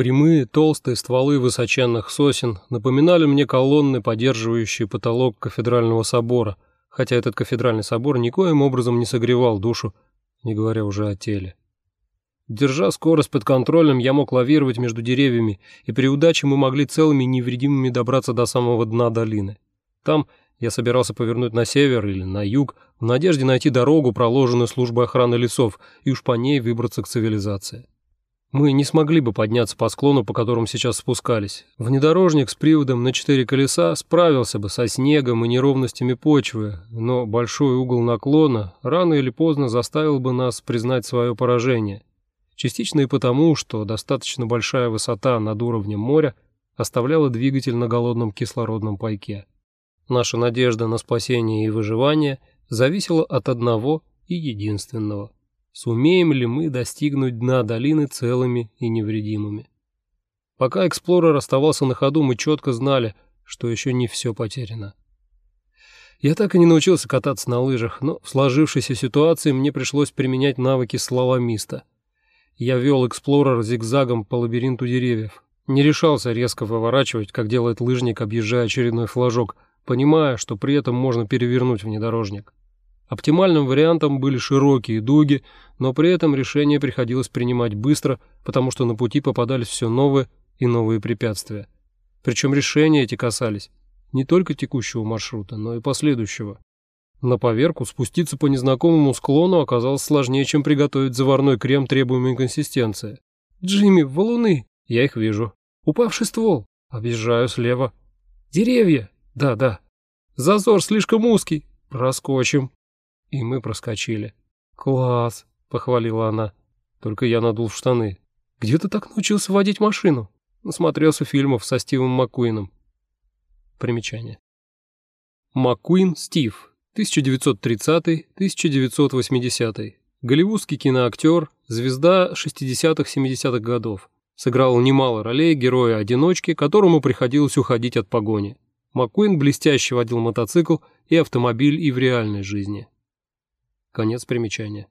Прямые, толстые стволы высоченных сосен напоминали мне колонны, поддерживающие потолок кафедрального собора, хотя этот кафедральный собор никоим образом не согревал душу, не говоря уже о теле. Держа скорость под контролем, я мог лавировать между деревьями, и при удаче мы могли целыми невредимыми добраться до самого дна долины. Там я собирался повернуть на север или на юг, в надежде найти дорогу, проложенную службой охраны лесов, и уж по ней выбраться к цивилизации. Мы не смогли бы подняться по склону, по которому сейчас спускались. Внедорожник с приводом на четыре колеса справился бы со снегом и неровностями почвы, но большой угол наклона рано или поздно заставил бы нас признать свое поражение. Частично и потому, что достаточно большая высота над уровнем моря оставляла двигатель на голодном кислородном пайке. Наша надежда на спасение и выживание зависела от одного и единственного – Сумеем ли мы достигнуть дна долины целыми и невредимыми? Пока Explorer оставался на ходу, мы четко знали, что еще не все потеряно. Я так и не научился кататься на лыжах, но в сложившейся ситуации мне пришлось применять навыки слаломиста. Я вел Explorer зигзагом по лабиринту деревьев. Не решался резко выворачивать, как делает лыжник, объезжая очередной флажок, понимая, что при этом можно перевернуть внедорожник. Оптимальным вариантом были широкие дуги, но при этом решение приходилось принимать быстро, потому что на пути попадались все новые и новые препятствия. Причем решения эти касались не только текущего маршрута, но и последующего. На поверку спуститься по незнакомому склону оказалось сложнее, чем приготовить заварной крем требуемой консистенции. «Джимми, валуны!» «Я их вижу». «Упавший ствол!» «Объезжаю слева». «Деревья!» «Да, да». «Зазор слишком узкий!» «Проскочим». И мы проскочили. «Класс!» — похвалила она. Только я надул в штаны. «Где ты так научился водить машину?» Насмотрелся фильмов со Стивом Маккуином. Примечание. Маккуин Стив, 1930-1980. Голливудский киноактер, звезда 60-70-х годов. Сыграл немало ролей героя-одиночки, которому приходилось уходить от погони. Маккуин блестяще водил мотоцикл и автомобиль и в реальной жизни. Конец примечания.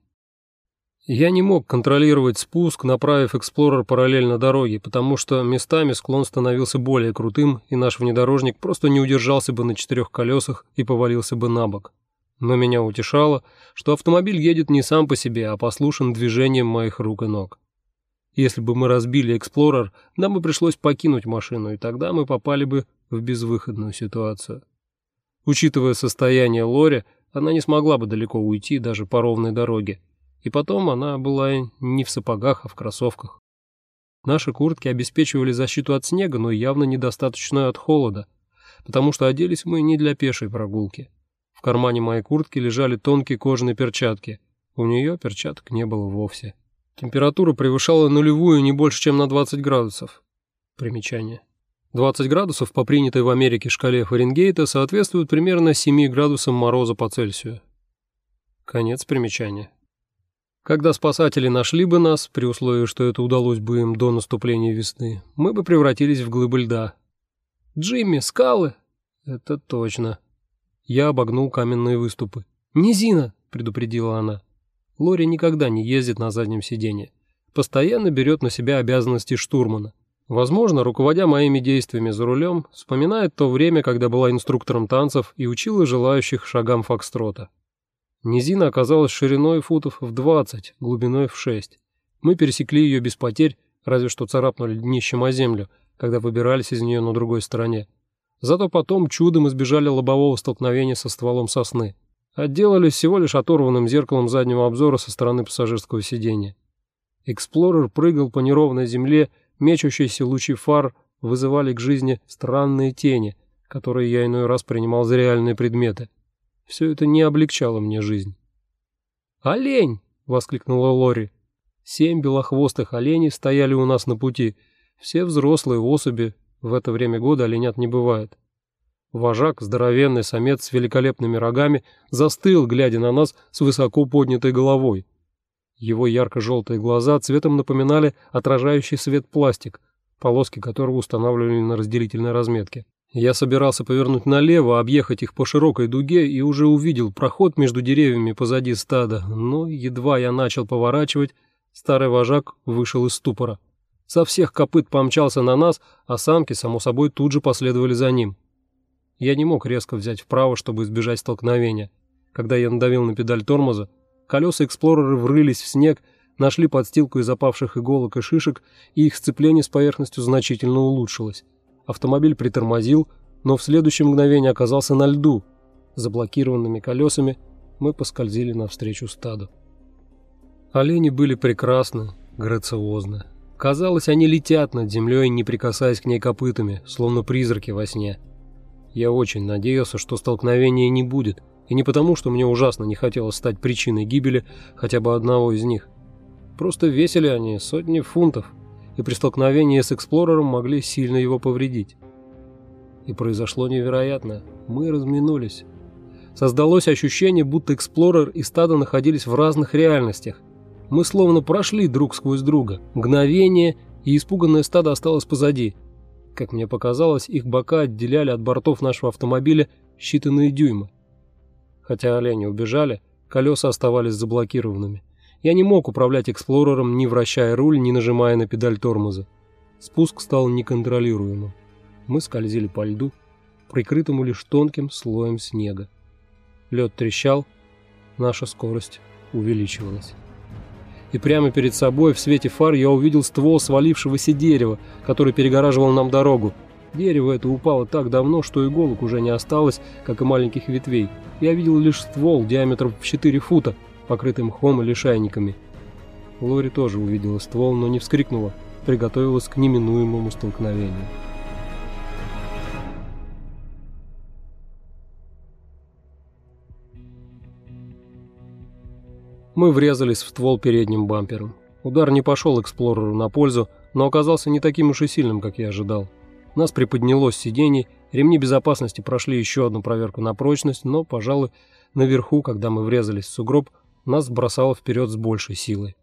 Я не мог контролировать спуск, направив эксплорер параллельно дороге, потому что местами склон становился более крутым, и наш внедорожник просто не удержался бы на четырех колесах и повалился бы на бок. Но меня утешало, что автомобиль едет не сам по себе, а послушен движением моих рук и ног. Если бы мы разбили эксплорер, нам бы пришлось покинуть машину, и тогда мы попали бы в безвыходную ситуацию. Учитывая состояние Лори, она не смогла бы далеко уйти даже по ровной дороге. И потом она была не в сапогах, а в кроссовках. Наши куртки обеспечивали защиту от снега, но явно недостаточную от холода, потому что оделись мы не для пешей прогулки. В кармане моей куртки лежали тонкие кожаные перчатки. У нее перчаток не было вовсе. Температура превышала нулевую не больше, чем на 20 градусов. Примечание. 20 градусов по принятой в Америке шкале Фаренгейта соответствуют примерно 7 градусам мороза по Цельсию. Конец примечания. Когда спасатели нашли бы нас, при условии, что это удалось бы им до наступления весны, мы бы превратились в глыбы льда. «Джимми, скалы!» «Это точно». Я обогнул каменные выступы. «Низина!» — предупредила она. Лори никогда не ездит на заднем сиденье. Постоянно берет на себя обязанности штурмана. Возможно, руководя моими действиями за рулем, вспоминает то время, когда была инструктором танцев и учила желающих шагам фокстрота. Низина оказалась шириной футов в 20, глубиной в 6. Мы пересекли ее без потерь, разве что царапнули днищем о землю, когда выбирались из нее на другой стороне. Зато потом чудом избежали лобового столкновения со стволом сосны. Отделались всего лишь оторванным зеркалом заднего обзора со стороны пассажирского сиденья. Эксплорер прыгал по неровной земле, Мечущиеся лучи фар вызывали к жизни странные тени, которые я иной раз принимал за реальные предметы. Все это не облегчало мне жизнь. «Олень!» — воскликнула Лори. Семь белохвостых оленей стояли у нас на пути. Все взрослые особи, в это время года оленят не бывает. Вожак, здоровенный самец с великолепными рогами, застыл, глядя на нас с высоко поднятой головой. Его ярко-желтые глаза цветом напоминали отражающий свет пластик, полоски которого устанавливали на разделительной разметке. Я собирался повернуть налево, объехать их по широкой дуге и уже увидел проход между деревьями позади стада, но едва я начал поворачивать, старый вожак вышел из ступора. Со всех копыт помчался на нас, а самки, само собой, тут же последовали за ним. Я не мог резко взять вправо, чтобы избежать столкновения. Когда я надавил на педаль тормоза, колеса эксплорера врылись в снег, нашли подстилку из опавших иголок и шишек, и их сцепление с поверхностью значительно улучшилось. Автомобиль притормозил, но в следующее мгновение оказался на льду. Заблокированными колесами мы поскользили навстречу стаду. Олени были прекрасны, грациозны. Казалось, они летят над землей, не прикасаясь к ней копытами, словно призраки во сне. Я очень надеялся, что столкновения не будет, и не потому, что мне ужасно не хотелось стать причиной гибели хотя бы одного из них. Просто весили они сотни фунтов, и при столкновении с эксплорером могли сильно его повредить. И произошло невероятное. Мы разминулись. Создалось ощущение, будто эксплорер и стадо находились в разных реальностях, мы словно прошли друг сквозь друга. Мгновение, и испуганное стадо осталось позади. Как мне показалось, их бока отделяли от бортов нашего автомобиля считанные дюймы. Хотя олени убежали, колеса оставались заблокированными. Я не мог управлять эксплорером, не вращая руль, не нажимая на педаль тормоза. Спуск стал неконтролируемым. Мы скользили по льду, прикрытому лишь тонким слоем снега. Лед трещал, наша скорость увеличивалась и прямо перед собой в свете фар я увидел ствол свалившегося дерева, который перегораживал нам дорогу. Дерево это упало так давно, что иголок уже не осталось, как и маленьких ветвей. Я видел лишь ствол диаметром в 4 фута, покрытый мхом и лишайниками. Лори тоже увидела ствол, но не вскрикнула, приготовилась к неминуемому столкновению. Мы врезались в ствол передним бампером. Удар не пошел Эксплореру на пользу, но оказался не таким уж и сильным, как я ожидал. Нас приподняло с сидений, ремни безопасности прошли еще одну проверку на прочность, но, пожалуй, наверху, когда мы врезались в сугроб, нас бросало вперед с большей силой.